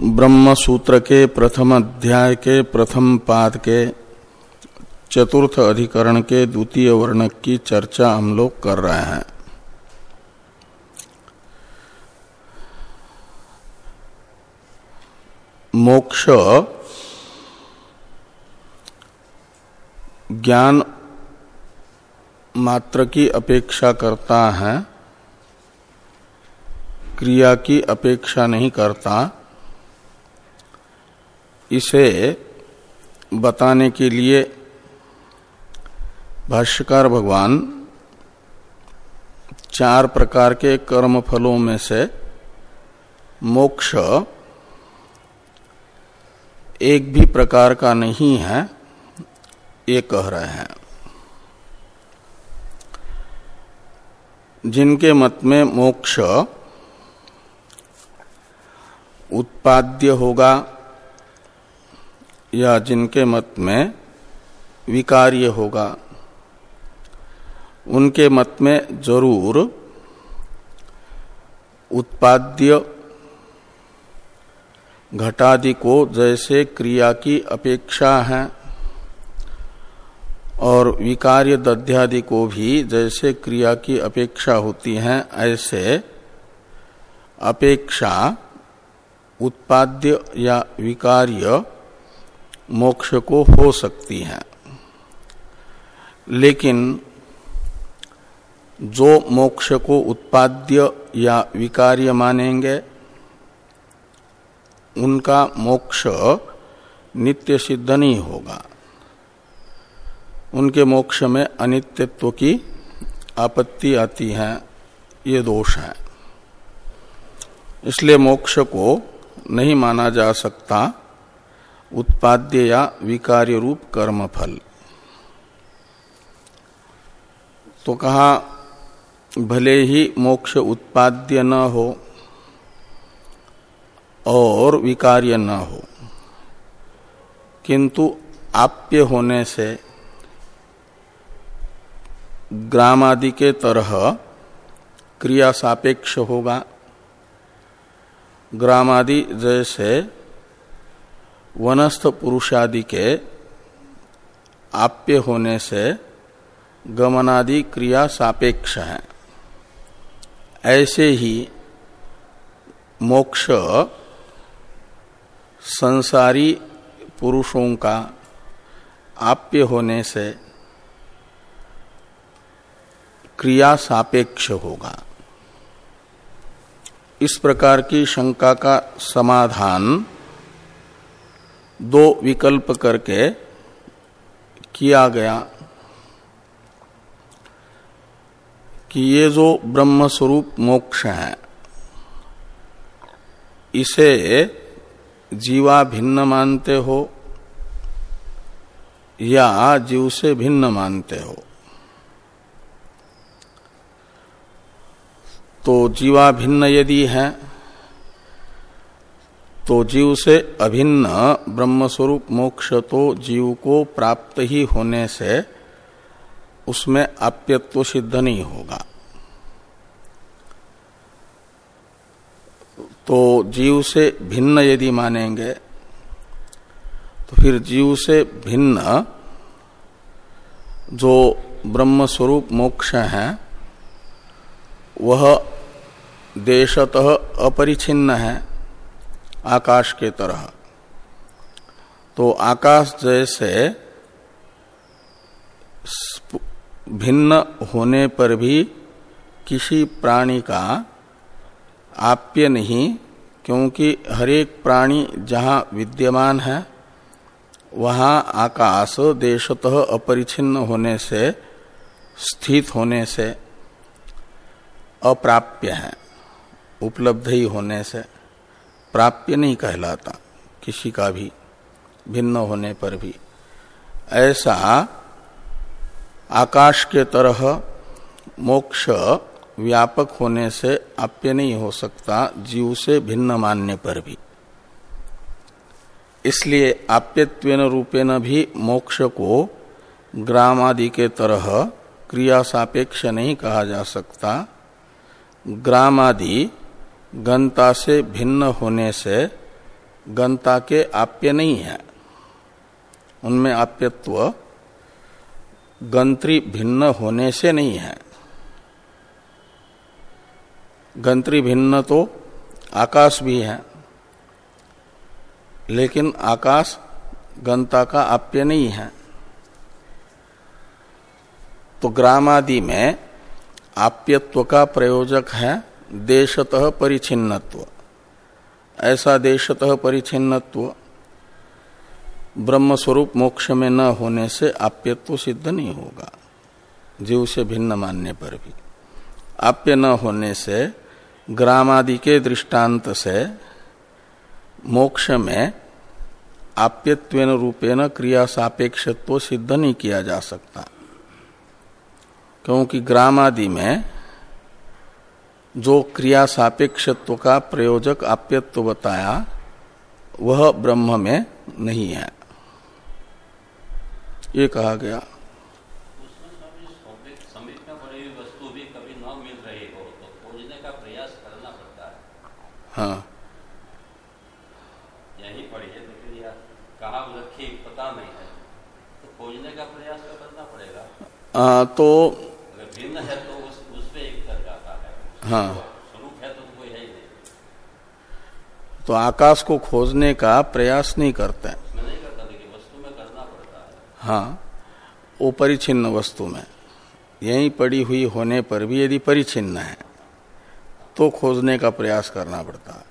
ब्रह्म सूत्र के प्रथम अध्याय के प्रथम पाद के चतुर्थ अधिकरण के द्वितीय वर्णक की चर्चा हम लोग कर रहे हैं। मोक्ष, ज्ञान मात्र की अपेक्षा करता है, क्रिया की अपेक्षा नहीं करता। इसे बताने के लिए भाष्यकार भगवान चार प्रकार के कर्म फलों में से मोक्ष एक भी प्रकार का नहीं है, ये कह रहे हैं। जिनके मत में मोक्ष उत्पाद्य होगा या जिनके मत में विकार्य होगा, उनके मत में ज़रूर उत्पाद्य घटादि को जैसे क्रिया की अपेक्षा है और विकार्य दध्यादि को भी जैसे क्रिया की अपेक्षा होती है, ऐसे अपेक्षा, उत्पाद्य या विकार्य मोक्ष को हो सकती है। लेकिन जो मोक्ष को उत्पाद्य या विकार्य मानेंगे, उनका मोक्ष नित्य सिद्ध नहीं होगा। उनके मोक्ष में अनित्यत्व की आपत्ति आती है, ये दोष है। इसलिए मोक्ष को नहीं माना जा सकता। उत्पाद्य या विकार्य रूप कर्म फल तो कहा, भले ही मोक्ष उत्पाद्य न हो और विकार्य न हो, किंतु आप्य होने से ग्राम आदि के तरह क्रिया सापेक्ष होगा। ग्राम आदि जैसे वनस्थ पुरुषादि के आप्य होने से गमनादि क्रिया सापेक्ष है। ऐसे ही मोक्ष संसारी पुरुषों का आप्य होने से क्रिया सापेक्ष होगा। इस प्रकार की शंका का समाधान दो विकल्प करके किया गया कि ये जो ब्रह्म स्वरूप मोक्ष है, इसे जीवा भिन्न मानते हो या जीव से भिन्न मानते हो। तो जीवा भिन्न यदि है तो जीव से अभिन्न ब्रह्म स्वरूप मोक्ष तो जीव को प्राप्त ही होने से उसमें आप्यत्व सिद्ध नहीं होगा। तो जीव से भिन्न यदि मानेंगे तो फिर जीव से भिन्न जो ब्रह्म स्वरूप मोक्ष है, वह देशतः अपरिछिन्न है। आकाश के तरह। तो आकाश जैसे भिन्न होने पर भी किसी प्राणी का आप्य नहीं, क्योंकि हरेक प्राणी जहाँ विद्यमान है, वहाँ आकाश देशतः अपरिछिन्न होने से, स्थित होने से अप्राप्य है, उपलब्ध ही होने से। प्राप्य नहीं कहलाता, किसी का भी, भिन्न होने पर भी। ऐसा आकाश के तरह मोक्ष व्यापक होने से आप्य नहीं हो सकता, जीव से भिन्न मानने पर भी। इसलिए आप्यत्वेन रूपेण भी मोक्ष को ग्राम आदि के तरह क्रिया सापेक्ष नहीं कहा जा सकता। ग्राम आदि गंता से भिन्न होने से गंता के आप्य नहीं है। उनमें आप्यत्व गंत्री भिन्न होने से नहीं है। गंत्री भिन्न तो आकाश भी है, लेकिन आकाश गंता का आप्य नहीं है। तो ग्रामादि में आप्यत्व का प्रयोजक है देशतः परिचिन्नत्व ऐसा देशतः परिचिन्नत्व ब्रह्म स्वरूप मोक्ष में न होने से आप्यत्व सिद्ध नहीं होगा। जीव से भिन्न मानने पर भी। आप्य न होने से ग्राम आदि के दृष्टांत से मोक्ष में आप्यत्वेन रूपेण क्रिया सापेक्षत्व सिद्ध नहीं किया जा सकता। क्योंकि ग्राम आदि में जो क्रिया सापेक्षत्व का प्रयोजक आप्यत्व बताया वह ब्रह्म में नहीं है। ये कहा गया। हाँ। यही पड़ी है लेकिन कहा रखी पता नहीं है तो खोजने का प्रयास करना पड़ेगा आ, तो भिन्न है तो उस उस पे एक कर जाता है। तो आकाश को खोजने का प्रयास नहीं करते नहीं करता वस्तु में करना है। हाँ वो परिचिन्न वस्तु में। यही पड़ी हुई होने पर भी यदि परिचिन्न है तो खोजने का प्रयास करना पड़ता है।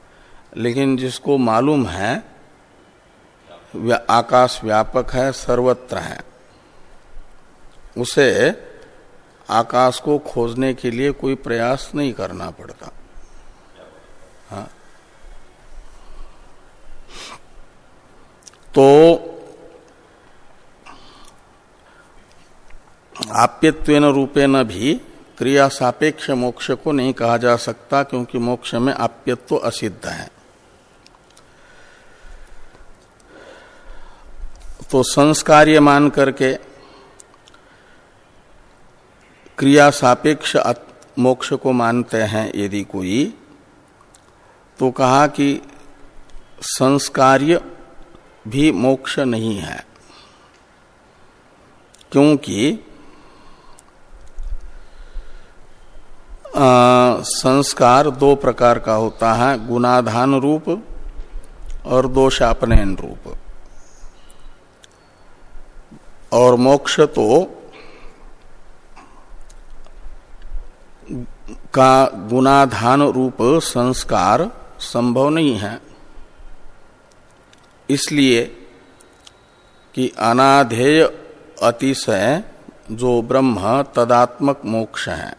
लेकिन जिसको मालूम है व्या, आकाश व्यापक है सर्वत्र है उसे आकाश को खोजने के लिए कोई प्रयास नहीं करना पड़ता। हाँ। तो आप्यत्वेन रूपेण भी क्रिया सापेक्ष मोक्ष को नहीं कहा जा सकता क्योंकि मोक्ष में आप्यत्व असिद्ध है। तो संस्कार्य मान करके क्रिया सापेक्ष मोक्ष को मानते हैं यदि कोई तो कहा कि संस्कार्य भी मोक्ष नहीं है। क्योंकि आ, संस्कार दो प्रकार का होता है गुणाधान रूप और दोषापनयन रूप। और मोक्ष तो का गुणाधान रूप संस्कार संभव नहीं है। इसलिए कि अनाधेय अतिशय जो ब्रह्म तदात्मक मोक्ष है।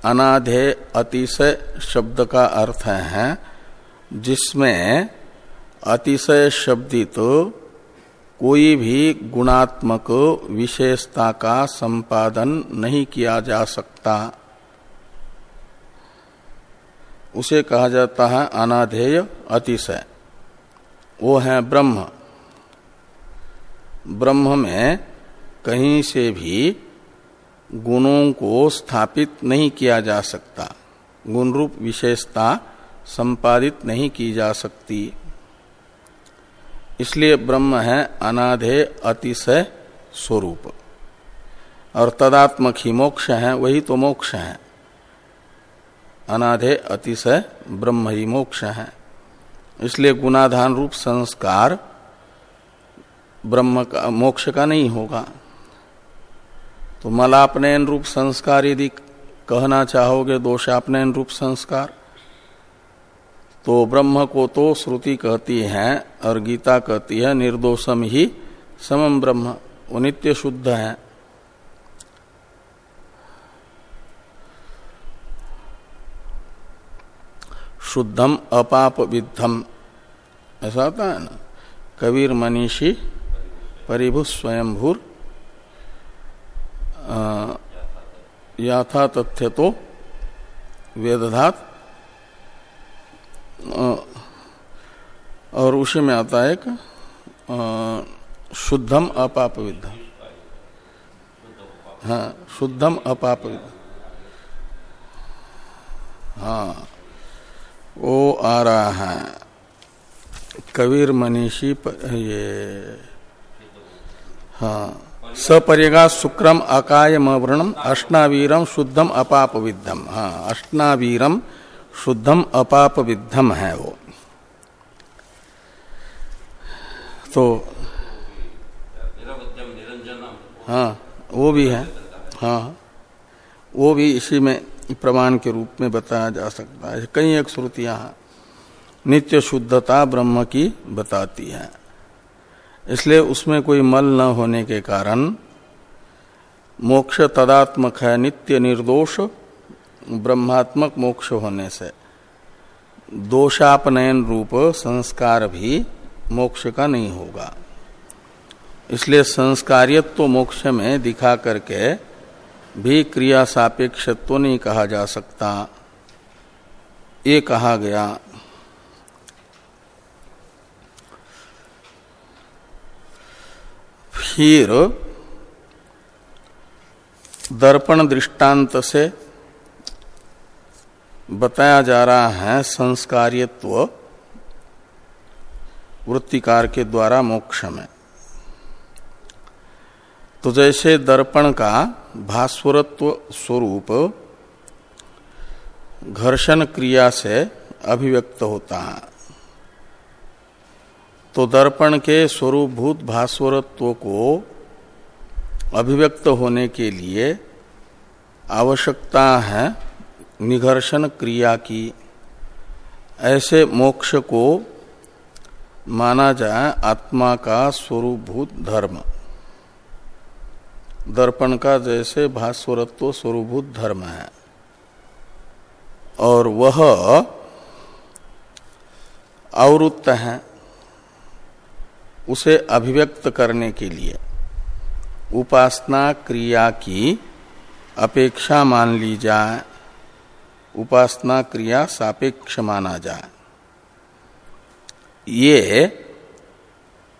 अनाधेय अतिशय शब्द का अर्थ है, जिसमें अतिशय शब्दित तो कोई भी गुणात्मक विशेषता का संपादन नहीं किया जा सकता। उसे कहा जाता है अनाधेय अतिशय। वो है ब्रह्म। ब्रह्म में कहीं से भी गुणों को स्थापित नहीं किया जा सकता। गुण रूप विशेषता संपादित नहीं की जा सकती। इसलिए ब्रह्म है अनाधे अतिशय स्वरूप। और तदात्मक ही मोक्ष है, वही तो मोक्ष है। अनाधे अतिशय ब्रह्म ही मोक्ष। है इसलिए गुणाधान रूप संस्कार ब्रह्म का, मोक्ष का नहीं होगा। तो मलापनयन रूप संस्कार यदि कहना चाहोगे, दोषापनयन रूप संस्कार तो ब्रह्म को तो श्रुति कहती है और गीता कहती है, निर्दोषम ही समम ब्रह्म। वो नित्य शुद्ध है। शुद्धम अपाप विद्धम ऐसा होता है ना? कबीर मनीषी परिभु स्वयंभूर याथा तथ्य तो वेदधात और उसी में आता है एक शुद्धम अपाप विद्ध हाँ शुद्धम अपाप विद्ध हाँ। वो आ रहा है। कबीर मनीषी ये हाँ। सपर्यगा शुक्रम अकायम व्रणम अष्टावीरम शुद्धम अपाप विद्धम हाँ अष्टावीरम शुद्धम अपाप विद्धम है वो। तो हाँ वो भी है। हाँ वो भी इसी में प्रमाण के रूप में बताया जा सकता है। कई एक श्रुतियाँ नित्य शुद्धता ब्रह्म की बताती है। इसलिए उसमें कोई मल न होने के कारण मोक्ष तदात्मक है, नित्य निर्दोष, ब्रह्मात्मक मोक्ष होने से। दोषापनयन रूप संस्कार भी मोक्ष का नहीं होगा। इसलिए संस्कारियत तो मोक्ष में दिखा करके भी क्रिया सापेक्षत्व नहीं कहा जा सकता। ये कहा गया। फिर दर्पण दृष्टांत से बताया जा रहा है संस्कारित्व वृत्तिकार के द्वारा मोक्ष में। तो जैसे दर्पण का भास्वरत्व स्वरूप घर्षण क्रिया से अभिव्यक्त होता है तो दर्पण के स्वरूपभूत भास्वरत्व को अभिव्यक्त होने के लिए आवश्यकता है निघर्षण क्रिया की। ऐसे मोक्ष को माना जाए आत्मा का स्वरूपभूत धर्म। दर्पण का जैसे भास्वरत्व स्वरूभूत धर्म है। और वह आवृत्त है उसे अभिव्यक्त करने के लिए। उपासना क्रिया की अपेक्षा मान ली जाए, उपासना क्रिया सापेक्ष माना जाए। ये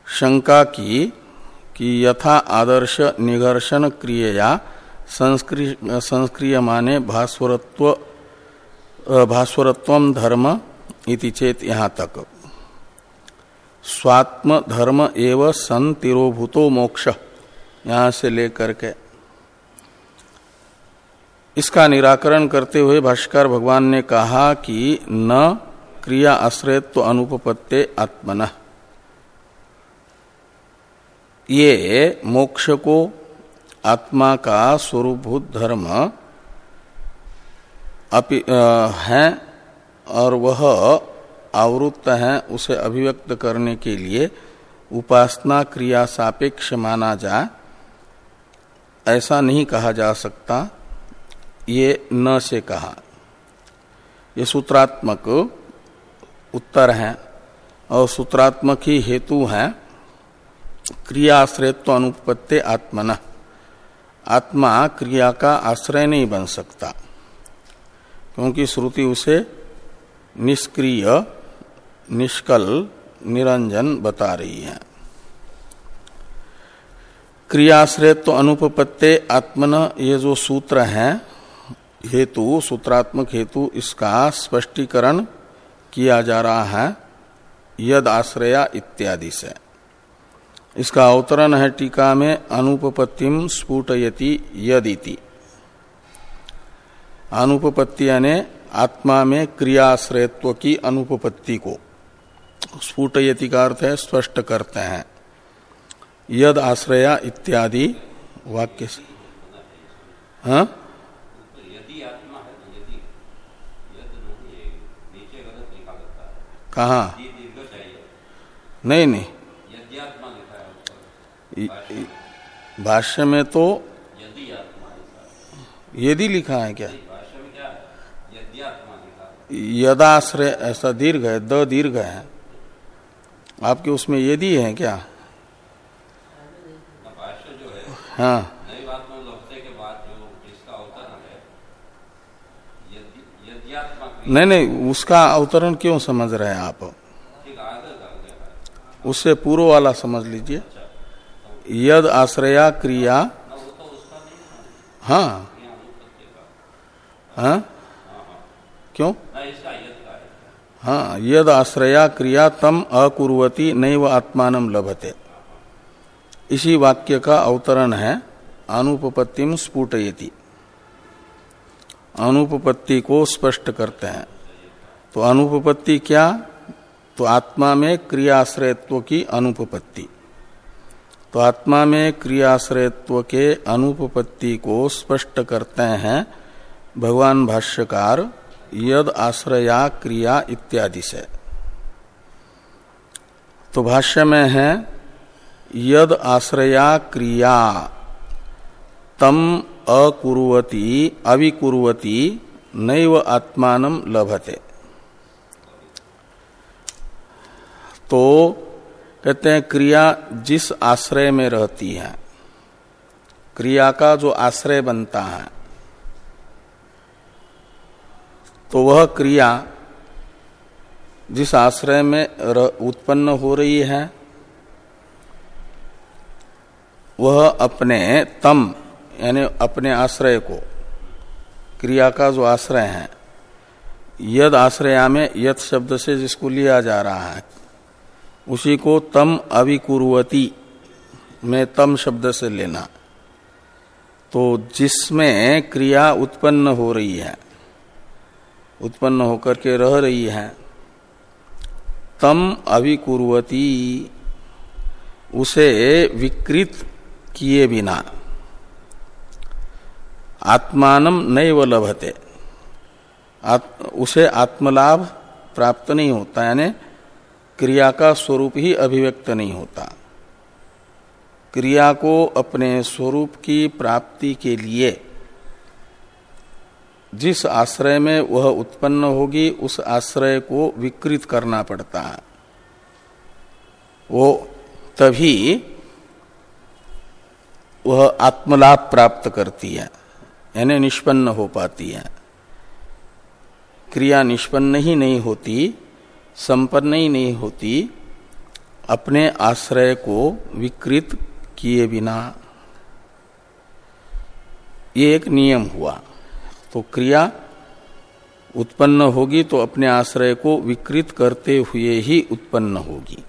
शंका की कि यथा आदर्श निघर्षण क्रिया संस्क्रिय माने भास्वरत्व भास्वरत्व धर्म इति चेत यहाँ तक। स्वात्म धर्म एव सन तिरोभूतो मोक्ष। यहाँ से लेकर के। इसका निराकरण करते हुए भाष्कर भगवान ने कहा कि न क्रिया आश्रयत्व अनुपत्ते आत्मन। ये मोक्ष को आत्मा का स्वरूपभूत धर्म अपि है और वह आवृत्त है उसे अभिव्यक्त करने के लिए उपासना क्रिया सापेक्ष माना जाए ऐसा नहीं कहा जा सकता। ये न से कहा। ये सूत्रात्मक उत्तर है और सूत्रात्मक ही हेतु है। क्रिया आश्रयत्व अनुपत्ति आत्मन। आत्मा क्रिया का आश्रय नहीं बन सकता, क्योंकि श्रुति उसे निष्क्रिय, निष्कल, निरंजन बता रही है। क्रियाश्रयत्व अनुपत्ते आत्मन ये जो सूत्र है, हेतु, सूत्रात्मक हेतु, इसका स्पष्टीकरण किया जा रहा है, यद आश्रया इत्यादि से। इसका अवतरण है टीका में अनुपपत्तिम स्फुटयति यदिति। अनुपपत्ति यानी आत्मा में क्रियाश्रयत्व की अनुपपत्ति को। स्फुटयति का अर्थ है, स्पष्ट करते हैं। यद आश्रया इत्यादि वाक्य से। हाँ? कहा? नहीं नहीं। भाष्य में तो यदि लिखा है क्या? यदाश्रय, ऐसा दीर्घ है, द दीर्घ है। आपके उसमें यदि है क्या? हाँ। नहीं नहीं, उसका अवतरण क्यों समझ रहे हैं आप? उससे पूर्व वाला समझ लीजिए। यद आश्रया क्रिया। हाँ। हाँ? क्यों? हाँ यद आश्रया क्रिया तम अकुर्वती नैव आत्मान लभते। इसी वाक्य का अवतरण है अनुपपत्तिम स्फुटयति। अनुपपत्ति को स्पष्ट करते हैं। तो अनुपपत्ति क्या? तो आत्मा में क्रियाश्रयत्व की अनुपपत्ति। तो आत्मा में क्रियाश्रयत्व के अनुपपत्ति को स्पष्ट करते हैं भगवान भाष्यकार, यद आश्रया क्रिया इत्यादि से। तो भाष्य में है, यद आश्रया क्रिया, तम अकुर्वती, अविकुर्वती, नैव आत्मान लभते। तो कहते हैं, क्रिया जिस आश्रय में रहती है, क्रिया का जो आश्रय बनता है तो वह क्रिया जिस आश्रय में उत्पन्न हो रही है, वह अपने तम, यानी अपने आश्रय को, क्रिया का जो आश्रय है, यद आश्रया में यद शब्द से जिसको लिया जा रहा है उसी को तम अविकुर्वती में तम शब्द से लेना। तो जिसमें क्रिया उत्पन्न हो रही है उत्पन्न होकर के रह रही है तम अभिकुर्वती उसे विकृत किए बिना आत्मान नैव लभते। आत, उसे आत्मलाभ प्राप्त नहीं होता यानी क्रिया का स्वरूप ही अभिव्यक्त नहीं होता। क्रिया को अपने स्वरूप की प्राप्ति के लिए जिस आश्रय में वह उत्पन्न होगी, उस आश्रय को विकृत करना पड़ता है। वो तभी वह आत्मलाभ प्राप्त करती है, यानी निष्पन्न हो पाती है। क्रिया निष्पन्न ही नहीं होती संपन्न ही नहीं होती, अपने आश्रय को विकृत किए बिना। ये एक नियम हुआ। तो क्रिया उत्पन्न होगी तो अपने आश्रय को विकृत करते हुए ही उत्पन्न होगी।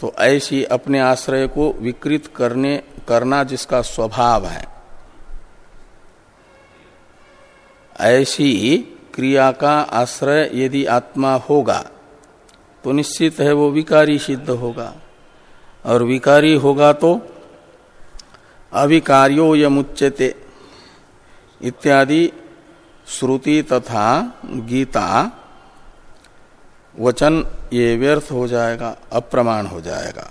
तो ऐसी अपने आश्रय को विकृत करने, करना जिसका स्वभाव है, ऐसी क्रिया का आश्रय यदि आत्मा होगा तो निश्चित है वो विकारी सिद्ध होगा। और विकारी होगा तो अविकार्यो यमुच्यते इत्यादि श्रुति तथा गीता वचन ये व्यर्थ हो जाएगा, अप्रमाण हो जाएगा,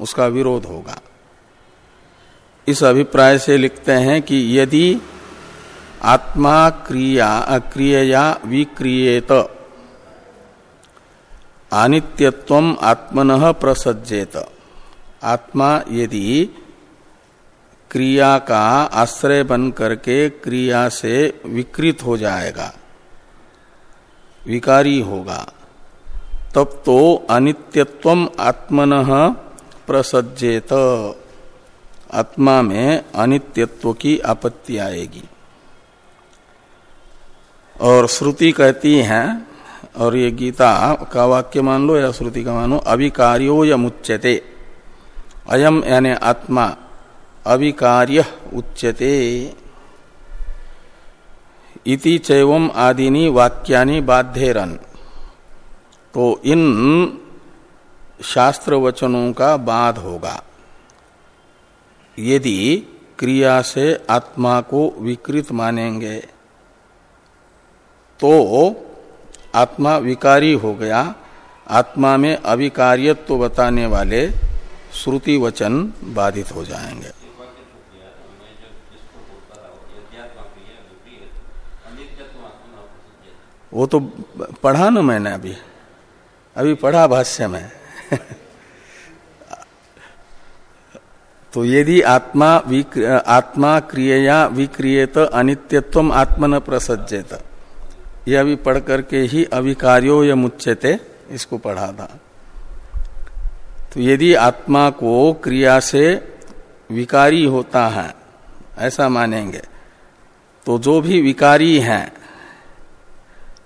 उसका विरोध होगा। इस अभिप्राय से लिखते हैं कि यदि आत्मा क्रिया अक्रिया विक्रियेत। अनित्यत्व आत्मन प्रसज्जेत आत्मा यदि क्रिया का आश्रय बन करके क्रिया से विकृत हो जाएगा, विकारी होगा, तब तो अनित्यत्व आत्मन प्रसज्जेत आत्मा में अनित्यत्व की आपत्ति आएगी। और श्रुति कहती है, और ये गीता का वाक्य मान लो या श्रुति का मानो अभिकार्यो यमुच्यते अयम यानी आत्मा, अविकार्य उच्यते। इति चैवम आदिनी वाक्यानि बाध्यरन तो इन शास्त्र वचनों का बाध होगा। यदि क्रिया से आत्मा को विकृत मानेंगे तो आत्मा विकारी हो गया। आत्मा में अविकार्यत्व बताने वाले श्रुति वचन बाधित हो जाएँगे। वो तो पढ़ा ना मैंने अभी। अभी पढ़ा भाष्य में। तो यदि आत्मा आत्मा क्रिया विक्रियत अनित्यत्व आत्मन प्रसज्जेत ये अभी पढ़ करके ही अविकार्यो या मुच्यते, इसको पढ़ा था। तो यदि आत्मा को क्रिया से विकारी होता है, ऐसा मानेंगे तो जो भी विकारी हैं,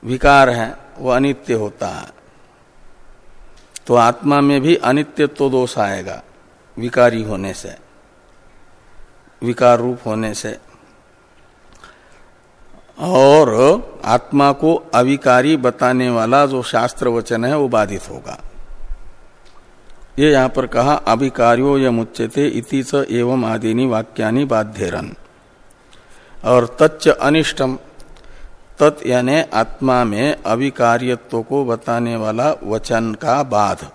विकार है, वो अनित्य होता है। तो आत्मा में भी अनित्यत्व तो दोष आएगा, विकारी होने से, विकार रूप होने से। और आत्मा को अविकारी बताने वाला जो शास्त्र वचन है, वो बाधित होगा। ये यहाँ पर कहा अभिकार्यो य मुच्यते इति च एवं आदिनी वाक्यानि बाध्यरन। और तच्च अनिष्टम, तत् यानी आत्मा में अविकार्यत्व को बताने वाला वचन का बाध।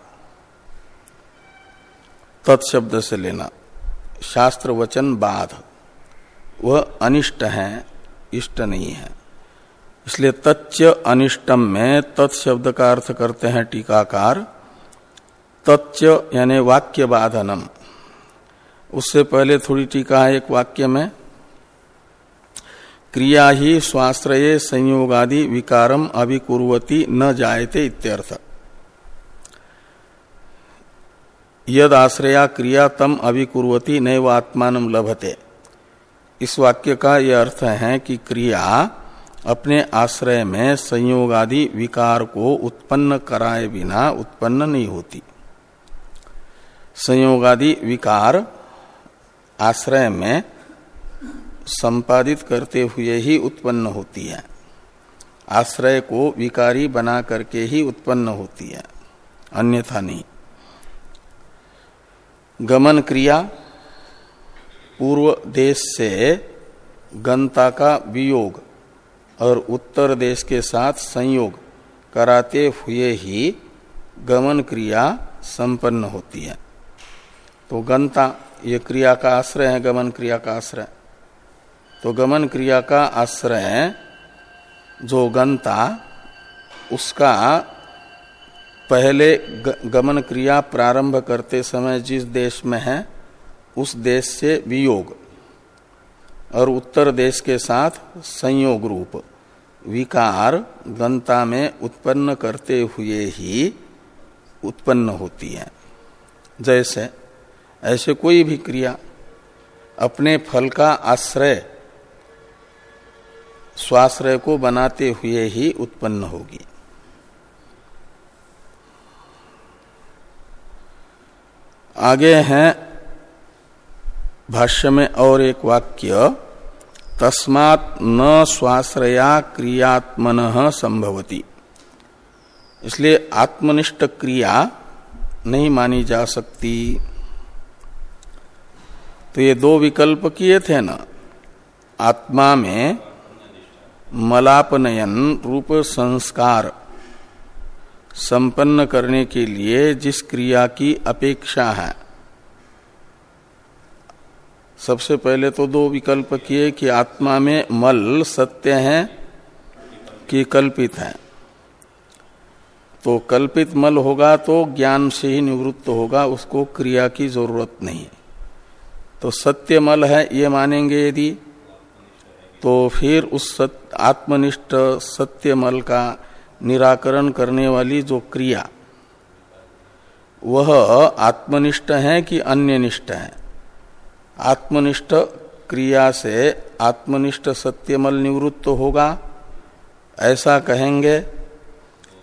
तत्शब्द से लेना शास्त्र वचन बाध। वह अनिष्ट है इष्ट नहीं है। इसलिए तच्च अनिष्टम में तत्शब्द का अर्थ करते हैं टीकाकार। तच्च यानी वाक्य बाधनम उससे पहले थोड़ी टीका है एक वाक्य में। क्रिया ही स्वाश्रय संयोगादि विकारम अभिकुर्वती न जायते इत्यर्थ। यद आश्रया क्रिया तम अभिकुर्वती नैव आत्मान लभते। इस वाक्य का यह अर्थ है कि क्रिया अपने आश्रय में संयोग आदि विकार को उत्पन्न कराए बिना उत्पन्न नहीं होती। संयोगादि विकार आश्रय में संपादित करते हुए ही उत्पन्न होती है। आश्रय को विकारी बना करके ही उत्पन्न होती है। अन्यथा नहीं। गमन क्रिया पूर्व देश से गंता का वियोग और उत्तर देश के साथ संयोग कराते हुए ही गमन क्रिया संपन्न होती है। तो गंता, ये क्रिया का आश्रय है, गमन क्रिया का आश्रय। तो गमन क्रिया का आश्रय, जो गंता, उसका पहले गमन क्रिया प्रारंभ करते समय जिस देश में है उस देश से वियोग और उत्तर देश के साथ संयोग रूप, विकार गंता में उत्पन्न करते हुए ही उत्पन्न होती है। जैसे, ऐसे कोई भी क्रिया अपने फल का आश्रय, स्वाश्रय को बनाते हुए ही उत्पन्न होगी। आगे हैं भाष्य में और एक वाक्य, तस्मात् न स्वाश्रया क्रियात्मन संभवती। इसलिए आत्मनिष्ठ क्रिया नहीं मानी जा सकती। तो ये दो विकल्प किए थे ना। आत्मा में मलापनयन रूप संस्कार संपन्न करने के लिए जिस क्रिया की अपेक्षा है सबसे पहले तो दो विकल्प किए कि आत्मा में मल, सत्य है कि कल्पित है। तो कल्पित मल होगा तो ज्ञान से ही निवृत्त होगा, उसको क्रिया की ज़रूरत नहीं। तो सत्य मल है, ये मानेंगे यदि तो फिर उस सत्य आत्मनिष्ठ सत्य मल का निराकरण करने वाली जो क्रिया, वह आत्मनिष्ठ है कि अन्य निष्ठ है? आत्मनिष्ठ क्रिया से आत्मनिष्ठ सत्यमल निवृत्त होगा, ऐसा कहेंगे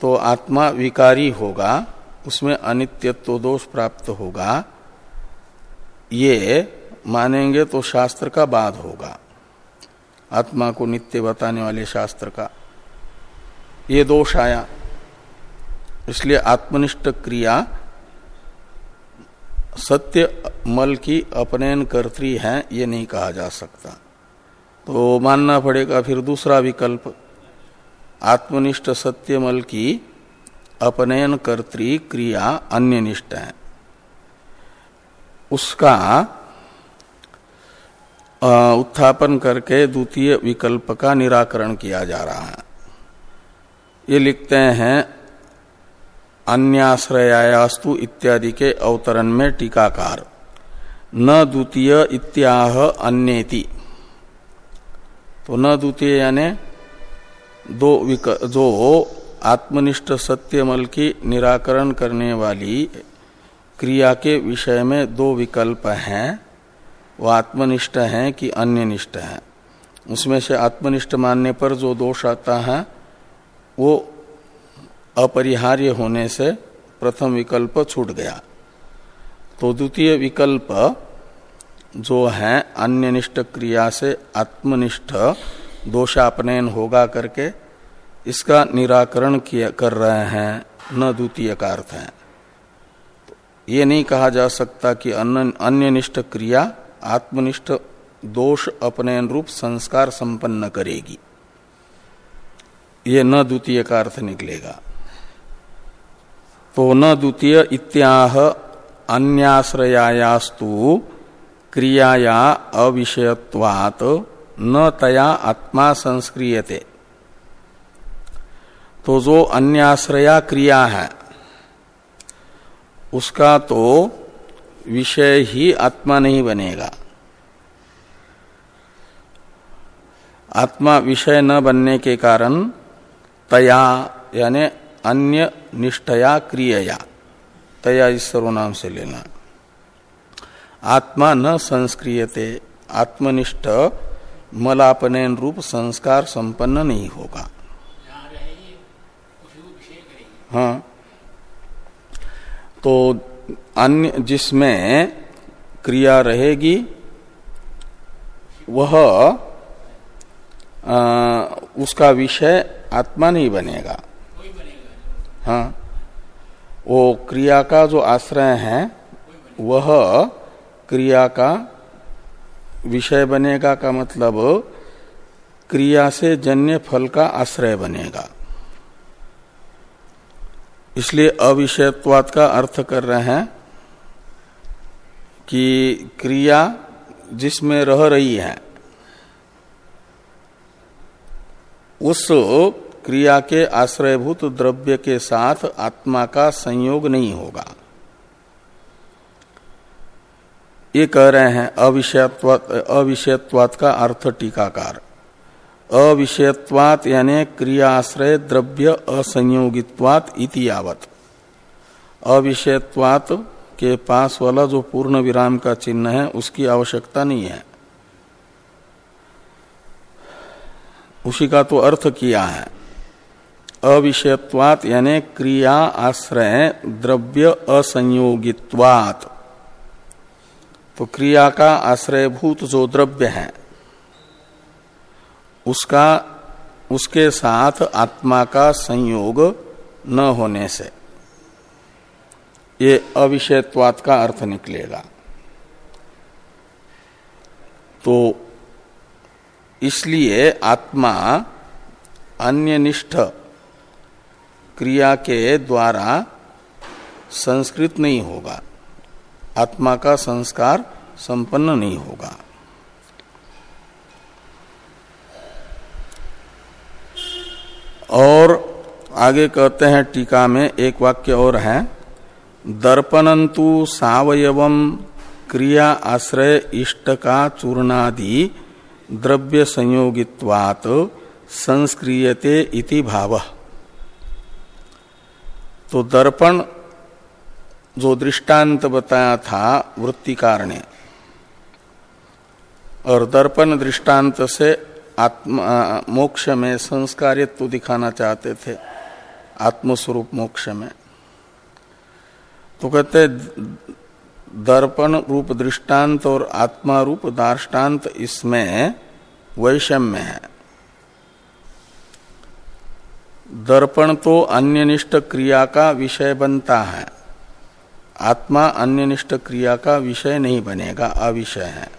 तो आत्मा विकारी होगा, उसमें अनित्यत्व दोष प्राप्त होगा। ये मानेंगे तो शास्त्र का बाद होगा। आत्मा को नित्य बताने वाले शास्त्र का। ये दोष आया, इसलिए आत्मनिष्ठ क्रिया सत्य मल की अपनयन कर्त्री है, ये नहीं कहा जा सकता। तो मानना पड़ेगा फिर दूसरा विकल्प। आत्मनिष्ठ सत्य मल की अपनयन कर्त्री क्रिया अन्यनिष्ठ है। उसका उत्थापन करके द्वितीय विकल्प का निराकरण किया जा रहा है। ये लिखते हैं अन्याश्रयास्तु इत्यादि के अवतरण में टीकाकार। न द्वितीय इत्याह अन्यति। तो न द्वितीय यानी दो जो आत्मनिष्ठ सत्यमल की निराकरण करने वाली क्रिया के विषय में दो विकल्प हैं। वो आत्मनिष्ठ हैं कि अन्यनिष्ठ हैं। उसमें से आत्मनिष्ठ मानने पर जो दोष आता है, वो अपरिहार्य होने से प्रथम विकल्प छूट गया। तो द्वितीय विकल्प जो है, अन्यनिष्ठ क्रिया से आत्मनिष्ठ दोषापनयन होगा करके, इसका निराकरण किया, कर रहे हैं, न द्वितीय का अर्थ है। ये नहीं कहा जा सकता कि अन्यनिष्ठ क्रिया, आत्मनिष्ठ, दोष अपनयन रूप संस्कार संपन्न करेगी। ये न द्वितीय का अर्थ निकलेगा। तो न द्वितीय इत्याह अन्याश्रयायास्तु क्रियाया अविषयत्वात न तया आत्मा संस्क्रियते। तो जो अन्याश्रया क्रिया है, उसका तो विषय ही आत्मा नहीं बनेगा। आत्मा विषय न बनने के कारण तया, यानी अन्य निष्ठया क्रियया। तया इस सर्वनाम से लेना। आत्मा न संस्क्रियते आत्मनिष्ठ मलापनयन रूप संस्कार संपन्न नहीं होगा। हाँ। तो अन्य जिसमें क्रिया रहेगी वह आ, उसका विषय आत्मा नहीं बनेगा। हाँ। वो क्रिया का जो आश्रय है, वह क्रिया का विषय बनेगा का मतलब क्रिया से जन्य फल का आश्रय बनेगा। इसलिए अविषयत्वाद का अर्थ कर रहे हैं कि क्रिया जिसमें रह रही है, उस क्रिया के आश्रयभूत द्रव्य के साथ आत्मा का संयोग नहीं होगा। ये कह रहे हैं, अविषयत्वात का अर्थ टीकाकार। अविषयत्वात यानी क्रियाश्रय द्रव्य असंयोगित्वात इति यावत। अविषयत्वात के पास वाला जो पूर्ण विराम का चिन्ह है, उसकी आवश्यकता नहीं है। उसी का तो अर्थ किया है। अविषयत्वात यानी क्रिया आश्रय, द्रव्य असंयोगित्वात। तो क्रिया का आश्रयभूत जो द्रव्य है, उसका, उसके साथ आत्मा का संयोग न होने से ये अविषयत्वात का अर्थ निकलेगा। तो इसलिए आत्मा अन्यनिष्ठ क्रिया के द्वारा संस्कृत नहीं होगा। आत्मा का संस्कार संपन्न नहीं होगा। और आगे कहते हैं टीका में एक वाक्य और है, दर्पणंतु सवयव क्रिया आश्रय इष्ट का चूर्णादि द्रव्य संयोगित्वात संस्क्रियते इति भाव। तो दर्पण जो दृष्टांत बताया था वृत्तिकार ने और दर्पण दृष्टांत से आत्मा मोक्ष में संस्कारित्व दिखाना चाहते थे, आत्मस्वरूप मोक्ष में। तो कहते, दर्पण रूप दृष्टांत और आत्मा रूप दार्टान्त इसमें वैषम्य है। दर्पण तो अन्यनिष्ठ क्रिया का विषय बनता है। आत्मा अन्यनिष्ठ क्रिया का विषय नहीं बनेगा, अविषय है।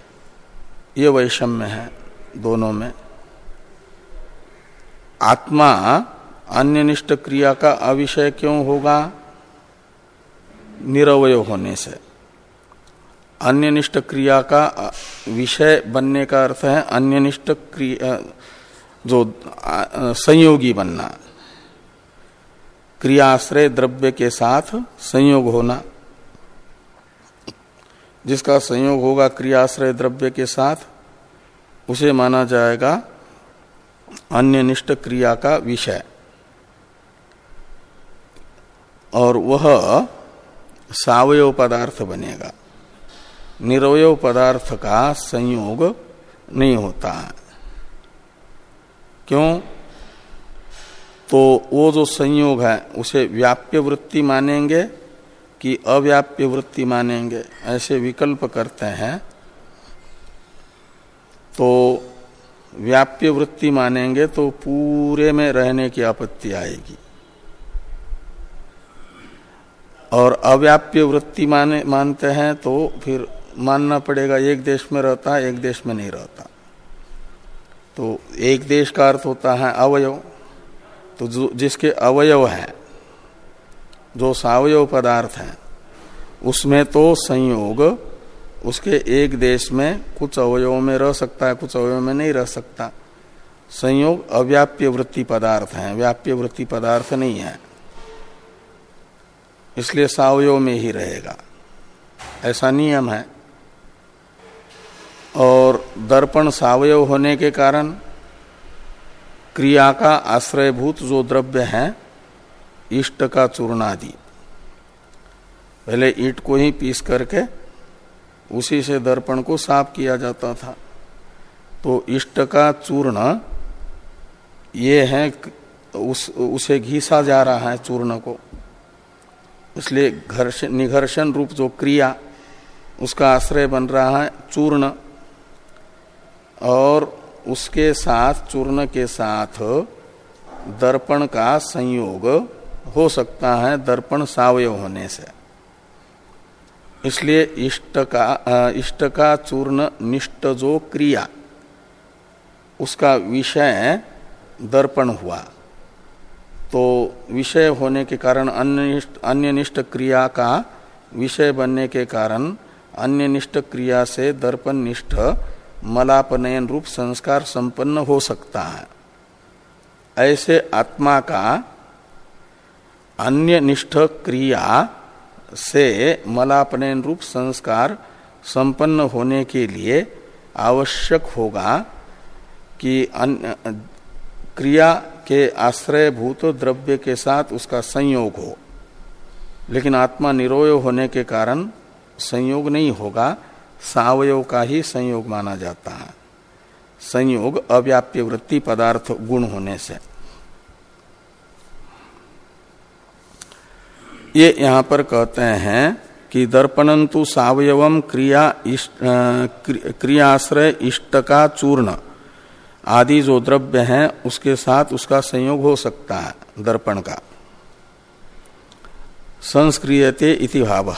ये वैषम्य है दोनों में। आत्मा अन्यनिष्ठ क्रिया का अविषय क्यों होगा? निरवय होने से। अन्यनिष्ठ क्रिया का विषय बनने का अर्थ है अन्यनिष्ठ क्रिया, जो संयोगी बनना। क्रियाश्रय द्रव्य के साथ संयोग होना। जिसका संयोग होगा क्रियाश्रय द्रव्य के साथ, उसे माना जाएगा अन्य निष्ठ क्रिया का विषय। और वह सावयव पदार्थ बनेगा। निरवय पदार्थ का संयोग नहीं होता। है क्यों? तो वो जो संयोग है, उसे व्याप्य वृत्ति मानेंगे कि अव्याप्य वृत्ति मानेंगे। ऐसे विकल्प करते हैं। तो व्याप्य वृत्ति मानेंगे तो पूरे में रहने की आपत्ति आएगी। और अव्याप्य वृत्ति माने, मानते हैं तो फिर मानना पड़ेगा, एक देश में रहता है एक देश में नहीं रहता। तो एक देश का अर्थ होता है अवयव। तो जो, जिसके अवयव है, जो सावयव पदार्थ है, उसमें तो संयोग, उसके एक देश में कुछ अवयवों में रह सकता है, कुछ अवयव में नहीं रह सकता। संयोग अव्याप्य वृत्ति पदार्थ है, व्याप्य वृत्ति पदार्थ नहीं है। इसलिए सावयव में ही रहेगा। ऐसा नियम है। और दर्पण सावयव होने के कारण क्रिया का आश्रयभूत जो द्रव्य है, इष्ट का चूर्णादि। पहले ईट को ही पीस करके उसी से दर्पण को साफ़ किया जाता था। तो इष्ट का चूर्ण, ये है उस, उसे घीसा जा रहा है चूर्ण को। इसलिए घर्षण निघर्षण रूप जो क्रिया, उसका आश्रय बन रहा है चूर्ण। और उसके साथ, चूर्ण के साथ दर्पण का संयोग हो सकता है, दर्पण सावयव होने से। इसलिए इष्ट का इष्ट का चूर्ण निष्ठ जो क्रिया, उसका विषय दर्पण हुआ। तो विषय होने के कारण अन्य निष्ठ क्रिया का विषय बनने के कारण अन्य निष्ठ क्रिया से दर्पण निष्ठ मलापनयन रूप संस्कार संपन्न हो सकता है। ऐसे आत्मा का अन्य निष्ठ क्रिया से मलापनयन रूप संस्कार संपन्न होने के लिए आवश्यक होगा कि अन्य क्रिया के आश्रयभूत द्रव्य के साथ उसका संयोग हो। लेकिन आत्मा निरोय होने के कारण संयोग नहीं होगा। सावयव का ही संयोग माना जाता है। संयोग अव्याप्य वृत्ति पदार्थ गुण होने से। ये यहाँ पर कहते हैं कि दर्पणंतु सवयवम क्रिया क्रियाश्रय इष्ट का चूर्ण आदि जो द्रव्य है, उसके साथ उसका संयोग हो सकता है दर्पण का। संस्क्रियते इति भाव।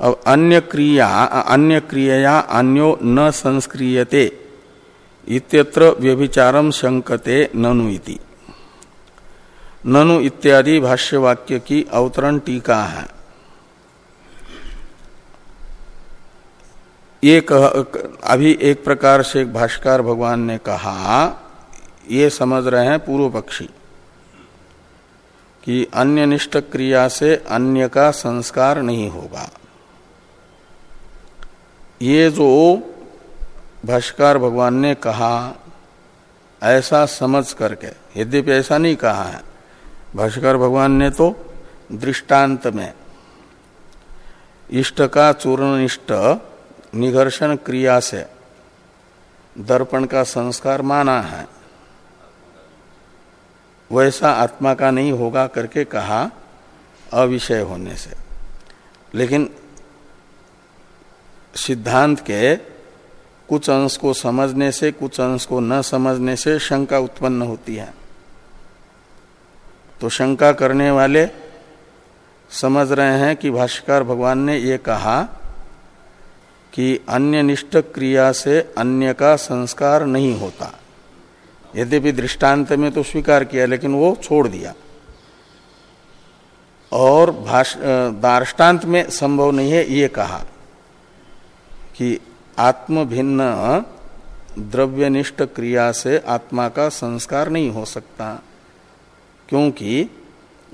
अब अन्य क्रिया अन्य क्रिया अन्यो न संस्क्रियते, इत्यत्र व्यभिचारम शंकते ननु इति। ननु इत्यादि भाष्य वाक्य की अवतरण टीका है। ये कह, अभी एक प्रकार से भाष्कर भगवान ने कहा, ये समझ रहे हैं पूर्व पक्षी, कि अन्य निष्ठ क्रिया से अन्य का संस्कार नहीं होगा। ये जो भाष्कर भगवान ने कहा, ऐसा समझ करके, यद्यपि ऐसा नहीं कहा है, भाष्कर भगवान ने तो दृष्टांत में इष्ट का चूर्ण चूर्णनिष्ठ निघर्षण क्रिया से दर्पण का संस्कार माना है। वैसा आत्मा का नहीं होगा करके कहा अविषय होने से। लेकिन सिद्धांत के कुछ अंश को समझने से, कुछ अंश को न समझने से शंका उत्पन्न होती है। तो शंका करने वाले समझ रहे हैं कि भाष्यकार भगवान ने ये कहा कि अन्य निष्ठ क्रिया से अन्य का संस्कार नहीं होता। यद्यपि दृष्टांत में तो स्वीकार किया, लेकिन वो छोड़ दिया। और भाष दार्टान्त में संभव नहीं है ये कहा। कि आत्म भिन्न द्रव्यनिष्ठ क्रिया से आत्मा का संस्कार नहीं हो सकता, क्योंकि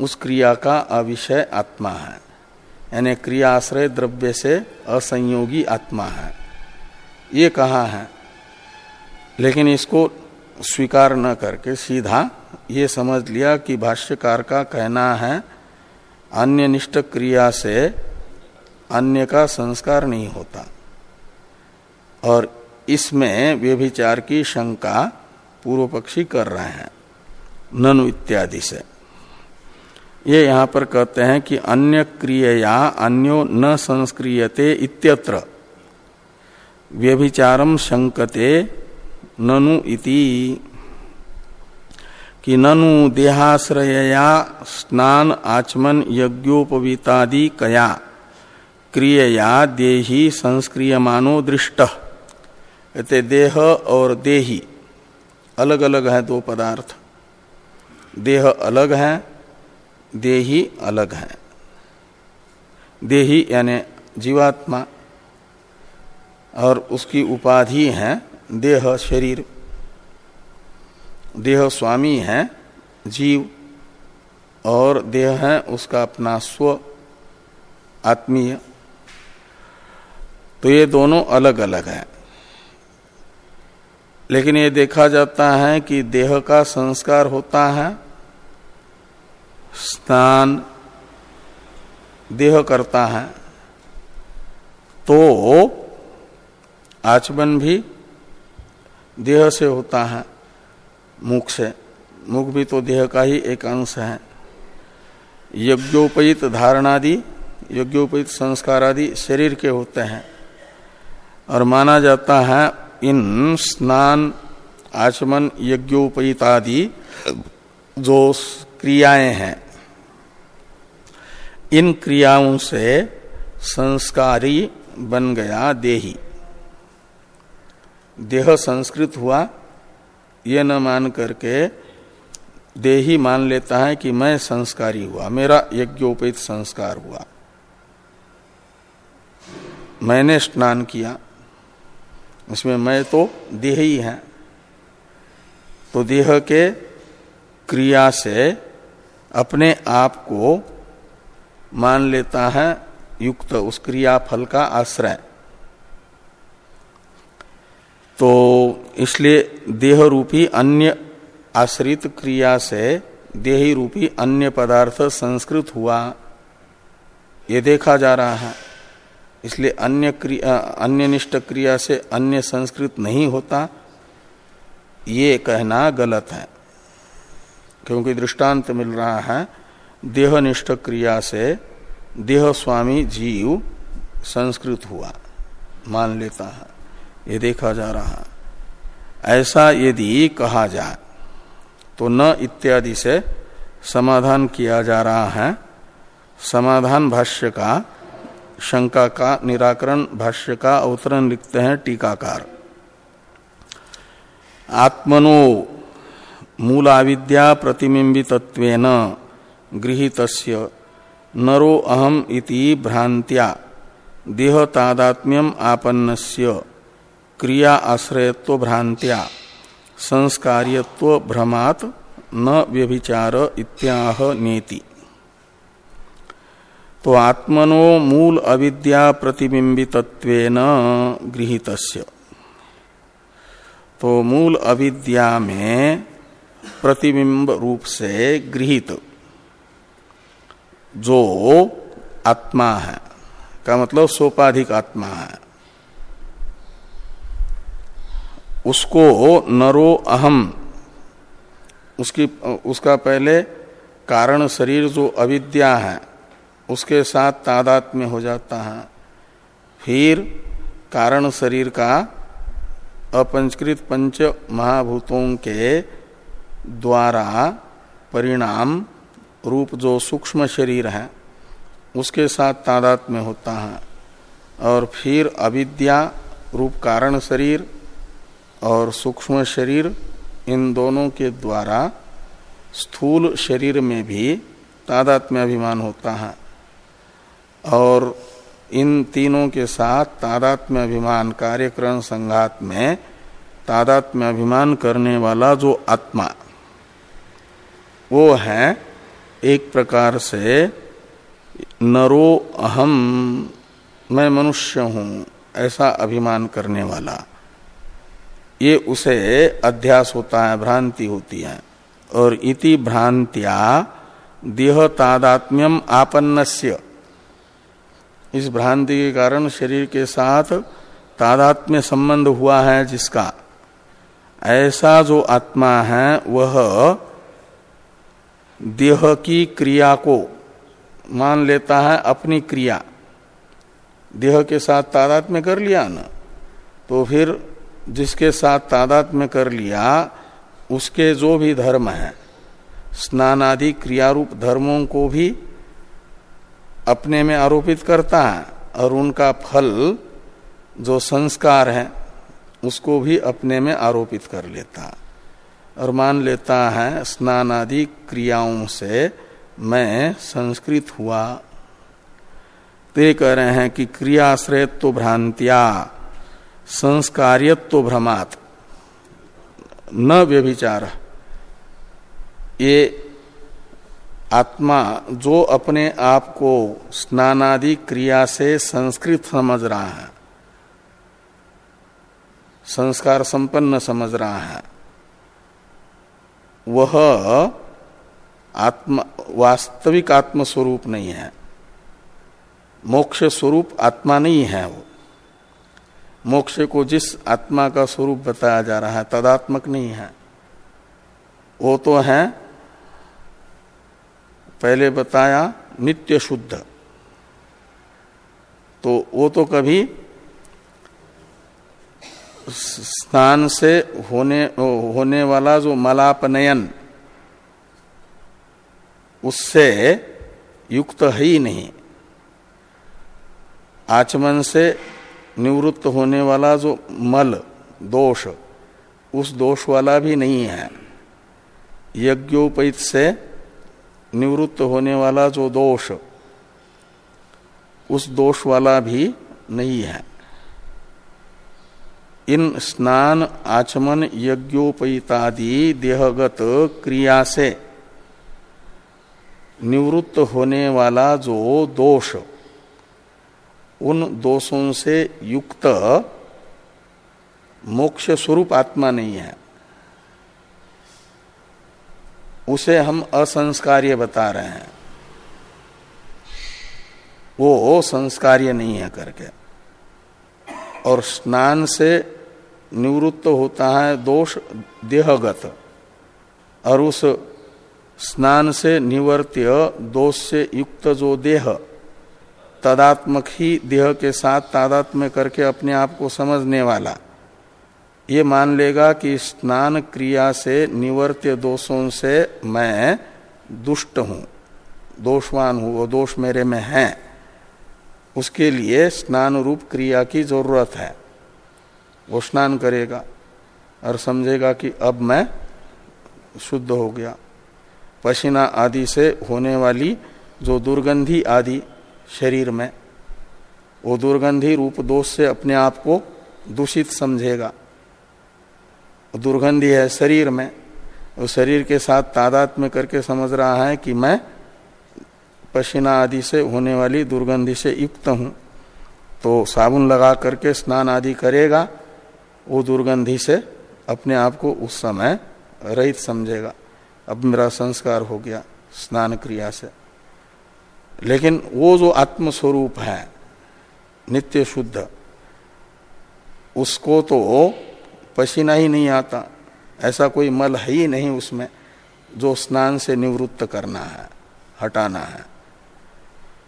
उस क्रिया का अविषय आत्मा है। यानी क्रिया आश्रय द्रव्य से असंयोगी आत्मा है। ये कहा है। लेकिन इसको स्वीकार न करके सीधा ये समझ लिया कि भाष्यकार का कहना है, अन्य निष्ठ क्रिया से अन्य का संस्कार नहीं होता। और इसमें व्यभिचार की शंका पूर्व पक्षी कर रहे हैं, ननु इत्यादि से। ये यहाँ पर कहते हैं कि अन्य क्रियया अन्यो न संस्क्रियते इत्यत्र। व्यभिचारम शंकते ननु इति। कि ननु देहाश्रयया स्नान आचमन यज्ञोपवीतादि कया। क्रियया देही संस्क्रियमानो दृष्ट। कहते देह और देही। अलग अलग है दो पदार्थ। देह अलग है, देही अलग है। देही यानी जीवात्मा और उसकी उपाधि है देह शरीर। देह स्वामी है जीव और देह है उसका अपना स्व आत्मीय। तो ये दोनों अलग अलग हैं। लेकिन ये देखा जाता है कि देह का संस्कार होता है, स्नान देह करता है। तो आचमन भी देह से होता है, मुख से। मुख भी तो देह का ही एक अंश है। यज्ञोपयित धारणादि यज्ञोपयित संस्कार आदि शरीर के होते हैं। और माना जाता है इन स्नान, आचमन यज्ञोपयित आदि जो क्रियाएँ हैं, इन क्रियाओं से संस्कारी बन गया देही। देह संस्कृत हुआ, ये न मान करके देही मान लेता है कि मैं संस्कारी हुआ, मेरा यज्ञोपित संस्कार हुआ। मैंने स्नान किया। इसमें मैं तो देह ही है। तो देह के क्रिया से अपने आप को मान लेता है युक्त उस क्रिया फल का आश्रय। तो इसलिए देह रूपी अन्य आश्रित क्रिया से देही रूपी अन्य पदार्थ संस्कृत हुआ। ये देखा जा रहा है। इसलिए अन्य क्रिया अन्य निष्ठ क्रिया से अन्य संस्कृत नहीं होता, ये कहना गलत है। क्योंकि दृष्टांत मिल रहा है, देहनिष्ठ क्रिया से देह स्वामी जीव संस्कृत हुआ, मान लेता है, ये देखा जा रहा है। ऐसा यदि कहा जाए तो न इत्यादि से समाधान किया जा रहा है। समाधान भाष्य का शंका का, निराकरण, भाष्य का अवतरण लिखते हैं टीकाकार। आत्मनो मूलाविद्या प्रतिबिंबित गृहित नरो अहम इति भ्रांत्या देह तादात्म्यम आपन्नस्य क्रिया आश्रयत्व भ्रांत्या, संस्कार्यत्व भ्रमात न व्यभिचार इत्याह नेति। तो आत्मनो मूल अविद्या प्रतिबिंबित गृहित तो मूल अविद्या में प्रतिबिंब रूप से गृहित, जो आत्मा है। का मतलब सोपाधिक आत्मा है। उसको नरो अहम, उसकी, उसका पहले कारण शरीर जो अविद्या है उसके साथ तादात में हो जाता है। फिर कारण शरीर का अपंचकृत पंच महाभूतों के द्वारा परिणाम रूप जो सूक्ष्म शरीर है, उसके साथ तादात में होता है। और फिर अविद्या रूप कारण शरीर और सूक्ष्म शरीर, इन दोनों के द्वारा स्थूल शरीर में भी तादात्म्य अभिमान होता है। और इन तीनों के साथ तादात्म्य अभिमान, कार्यक्रम संघात में तादात्म्य अभिमान करने वाला जो आत्मा, वो है एक प्रकार से नरो अहम, मैं मनुष्य हूँ, ऐसा अभिमान करने वाला। ये उसे अध्यास होता है, भ्रांति होती है। और इति भ्रांत्या देह तादात्म्यम आपन्नस्य। इस भ्रांति के कारण शरीर के साथ तादात्म्य संबंध हुआ है जिसका। ऐसा जो आत्मा है, वह देह की क्रिया को मान लेता है अपनी क्रिया। देह के साथ तादात में कर लिया ना तो फिर जिसके साथ तादात में कर लिया, उसके जो भी धर्म है स्नान आदि क्रियारूप धर्मों को भी अपने में आरोपित करता है और उनका फल जो संस्कार है, उसको भी अपने में आरोपित कर लेता और मान लेता है स्नान आदि क्रियाओं से मैं संस्कृत हुआ। तो कह रहे हैं कि क्रियाश्रयत्व भ्रांतिया, संस्कार्यत्व भ्रमात। न व्यभिचार। ये आत्मा जो अपने आप को स्नानादि क्रिया से संस्कृत समझ रहा है, संस्कार संपन्न समझ रहा है, वह आत्मा, वास्तविक आत्म स्वरूप नहीं है। मोक्ष स्वरूप आत्मा नहीं है वो। मोक्ष को जिस आत्मा का स्वरूप बताया जा रहा है, तदात्मक नहीं है। वो तो है पहले बताया नित्य शुद्ध। तो वो तो कभी स्नान से होने होने वाला जो मलापनयन, उससे युक्त है ही नहीं। आचमन से निवृत्त होने वाला जो मल, दोष, उस दोष वाला भी नहीं है। यज्ञोपित से निवृत्त होने वाला जो दोष, उस दोष वाला भी नहीं है। इन स्नान, आचमन यज्ञोपयितादि देहगत क्रिया से निवृत्त होने वाला जो दोष, उन दोषों से युक्त मोक्ष स्वरूप आत्मा नहीं है। उसे हम असंस्कार्य बता रहे हैं। वो संस्कार्य नहीं है करके। और स्नान से निवृत्त होता है दोष देहगत। और उस स्नान से निवर्त्य दोष से युक्त जो देह, तदात्मक ही देह के साथ तादात्म्य करके अपने आप को समझने वाला। ये मान लेगा कि स्नान क्रिया से निवर्त्य दोषों से मैं दुष्ट हूँ। दोषवान हूँ, वो दोष मेरे में है। उसके लिए स्नान रूप क्रिया की ज़रूरत है। वो स्नान करेगा और समझेगा कि अब मैं शुद्ध हो गया। पसीना आदि से होने वाली जो दुर्गंधी आदि शरीर में, वो दुर्गंधी रूप दोष से अपने आप को दूषित समझेगा। दुर्गंधी है शरीर में। वो शरीर के साथ तादात में करके समझ रहा है कि मैं पसीना आदि से होने वाली दुर्गंधी से युक्त हूँ। तो साबुन लगा करके स्नान आदि करेगा, वो दुर्गंधी से अपने आप को उस समय रहित समझेगा। अब मेरा संस्कार हो गया स्नान क्रिया से। लेकिन वो जो आत्म स्वरूप है, नित्य शुद्ध, उसको तो पसीना ही नहीं आता। ऐसा कोई मल है ही नहीं उसमें जो स्नान से निवृत्त करना है, हटाना है।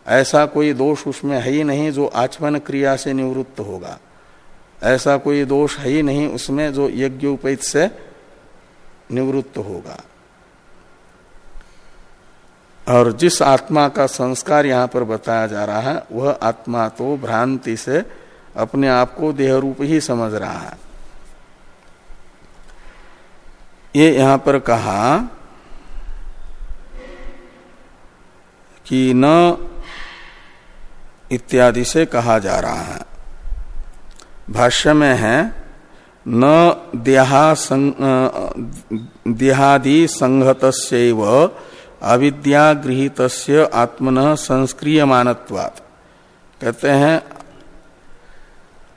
ऐसा कोई दोष उसमें है ही नहीं जो आचमन क्रिया से निवृत्त होगा। ऐसा कोई दोष है ही नहीं उसमें जो यज्ञ उपेत से निवृत्त होगा। और जिस आत्मा का संस्कार यहाँ पर बताया जा रहा है, वह आत्मा तो भ्रांति से अपने आप को देह रूप ही समझ रहा है। ये यहाँ पर कहा कि न इत्यादि से कहा जा रहा है। भाष्य में है, न देहा देहादि संगत अविद्या गृहित आत्मन संस्क्रिय मानत्वात् कहते हैं,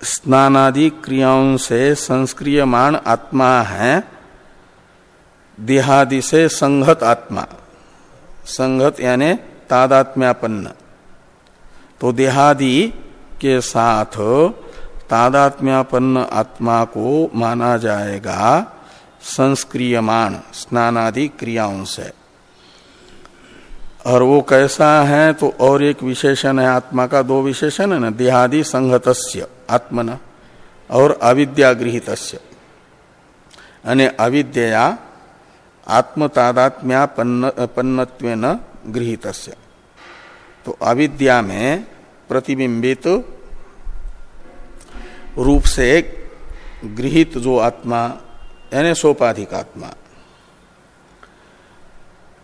स्नानादि क्रियाओं से संस्क्रियमाण आत्मा है देहादि से संघत आत्मा। संघत यानी तादात्म्यापन्न। तो देहादि के साथ तादात्म्यापन्न आत्मा को माना जाएगा संस्क्रियमाण, स्नानादि क्रियाओं से और वो कैसा है तो और एक विशेषण है, आत्मा का दो विशेषण है ना, देहादि संहतस्य आत्मन, और अविद्यागृहित अविद्या आत्मतादात्म्यापन्नत्व गृहित तो अविद्या में प्रतिबिंबित रूप से गृहित जो आत्मा, यानी सोपाधिक आत्मा।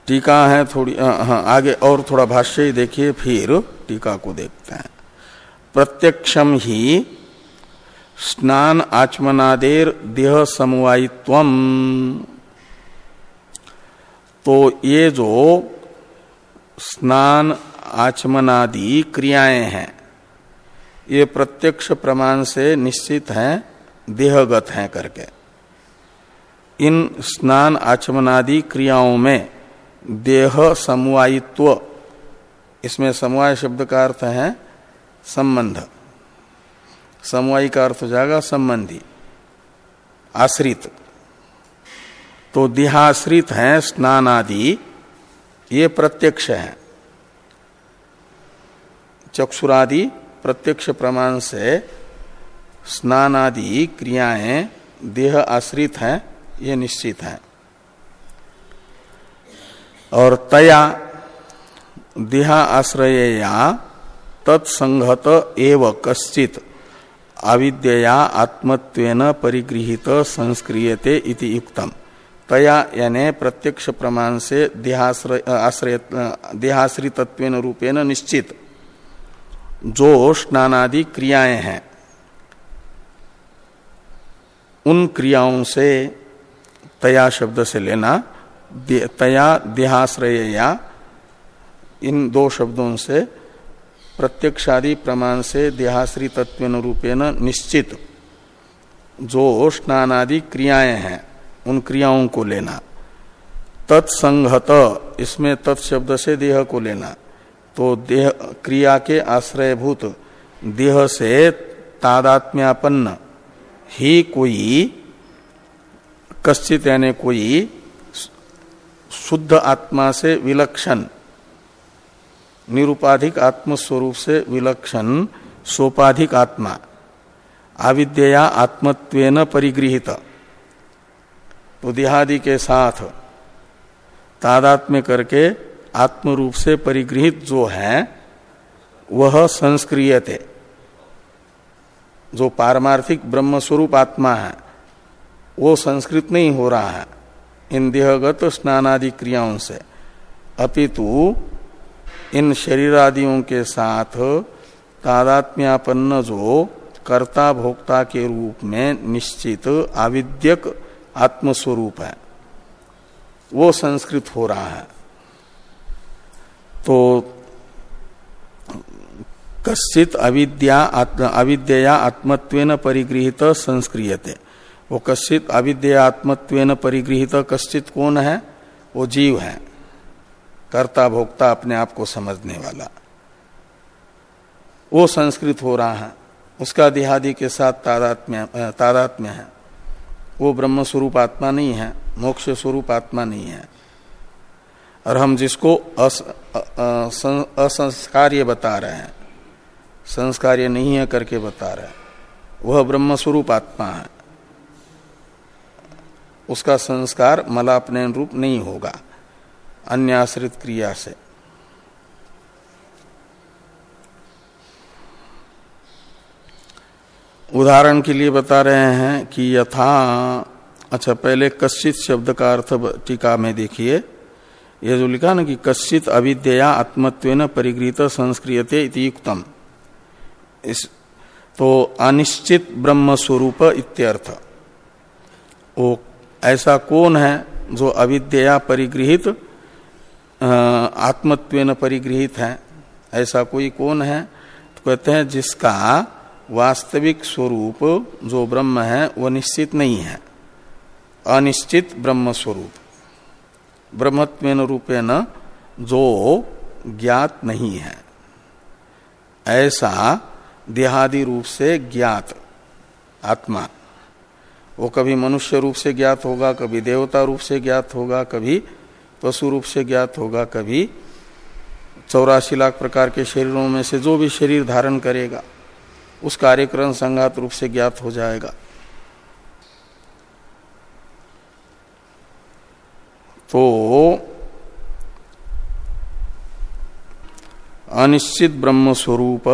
टीका है थोड़ी हाँ आगे और थोड़ा भाष्य ही देखिए, फिर टीका को देखते हैं। प्रत्यक्षम ही स्नान आचमनादेर देह समवायित्व तो ये जो स्नान, आचमनादि क्रियाएँ हैं, ये प्रत्यक्ष प्रमाण से निश्चित हैं, देहगत हैं करके। इन स्नान, आचमनादि क्रियाओं में देह समवायित्व, इसमें समवाय शब्द का अर्थ है संबंध। समवायी का अर्थ हो जाएगा संबंधी, आश्रित। तो देहाश्रित है स्नान आदि ये प्रत्यक्ष है। चक्षुरादि प्रत्यक्ष प्रमाण से स्नान आदि क्रियाएँ देह आश्रित हैं, ये निश्चित है। और तया देहा आश्रया तत्संगत एव कश्चित अविद्या आत्मत्वेन परिगृहित संस्क्रियते इति युक्तम तया यानी प्रत्यक्ष प्रमाण से देहाश्रितत्व रूपेण निश्चित। जो स्नानादि क्रियाएँ हैं। उन क्रियाओं से तया शब्द से लेना तया देहाश्रय या इन दो शब्दों से प्रत्यक्षादि प्रमाण से देहाश्री तत्व रूपेण निश्चित। जो स्नानादि क्रियाएँ हैं। उन क्रियाओं को लेना। तत्संगत, इसमें तत्शब्द से देह को लेना। तो देह, क्रिया के आश्रयभूत, देह से तादात्म्यापन्न। ही कोई, कश्चित यानी कोई, शुद्ध आत्मा से विलक्षण, निरुपाधिक आत्मस्वरूप से विलक्षण, सोपाधिक आत्मा। आविद्या आत्मत्वेन परिगृहित। तो देहादि के साथ तादात्म्य करके आत्म रूप से परिगृहित जो है, वह संस्क्रियते। जो पारमार्थिक ब्रह्म स्वरूप आत्मा है, वो संस्कृत नहीं हो रहा है, इन देहगत स्नानादि क्रियाओं से। अपितु, इन शरीरादियों के साथ तादात्म्यापन्न जो कर्ता भोक्ता के रूप में निश्चित आविद्यक आत्मस्वरूप है। वो संस्कृत हो रहा है। तो कश्चित अविद्या अविद्या आत्मत्वेन परिगृहित संस्क्रियते। वो कश्चित अविद्या आत्मत्वेन परिगृहित कश्चित कौन है? वो जीव है। कर्ता भोक्ता अपने आप को समझने वाला। वो संस्कृत हो रहा है। उसका देहादि के साथ तादात्म्य तादात्म्य है। वो ब्रह्म स्वरूप आत्मा नहीं है मोक्ष स्वरूप आत्मा नहीं है। और हम जिसको अस, असंस्कार्य बता रहे हैं संस्कार्य नहीं है करके बता रहे हैं वह ब्रह्म स्वरूप आत्मा है। उसका संस्कार मलापनयन रूप नहीं होगा अन्य आश्रित क्रिया से। उदाहरण के लिए बता रहे हैं कि यथा अच्छा पहले कश्चित शब्द का अर्थ टीका में देखिए। यह जो लिखा ना कि कश्चित अविद्या आत्मत्व परिगृहित संस्क्रियते युक्तम। इस तो अनिश्चित ब्रह्म स्वरूप इत्यर्थ। वो ऐसा कौन है जो अविद्या परिगृहित आत्मत्व परिगृहित है? ऐसा कोई कौन है? तो कहते हैं जिसका वास्तविक स्वरूप जो ब्रह्म है, वह निश्चित नहीं है। अनिश्चित ब्रह्म स्वरूप। ब्रह्मत्व रूपेण जो ज्ञात नहीं है। ऐसा देहादि रूप से ज्ञात आत्मा। वो कभी मनुष्य रूप से ज्ञात होगा, कभी देवता रूप से ज्ञात होगा, कभी पशु रूप से ज्ञात होगा, कभी चौरासी लाख प्रकार के शरीरों में से जो भी शरीर धारण करेगा। उस कार्यक्रम संगात रूप से ज्ञात हो जाएगा। तो अनिश्चित ब्रह्म स्वरूप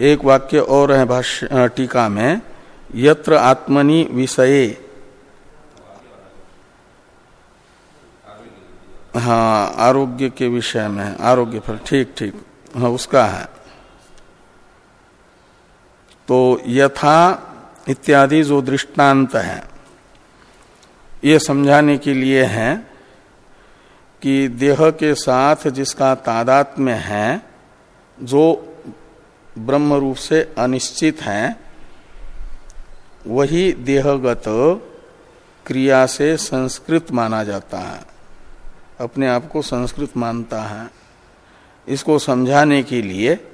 एक वाक्य और है भाष्य टीका में, यत्र आत्मनि विषये। हाँ आरोग्य के विषय में, आरोग्य फल, ठीक ठीक हाँ उसका है। तो यथा इत्यादि जो दृष्टांत है, ये समझाने के लिए है कि देह के साथ जिसका तादात में है, जो ब्रह्म रूप से अनिश्चित है, वही देहगत क्रिया से संस्कृत माना जाता है। अपने आप को संस्कृत मानता है। इसको समझाने के लिए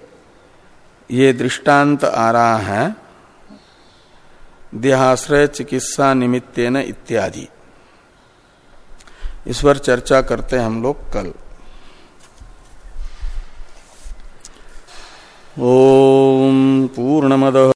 ये दृष्टांत आ रहा है। देहाश्रय, चिकित्सा निमित्तेन इत्यादि। इस पर चर्चा करते हैं हम लोग कल। ओम पूर्णमद।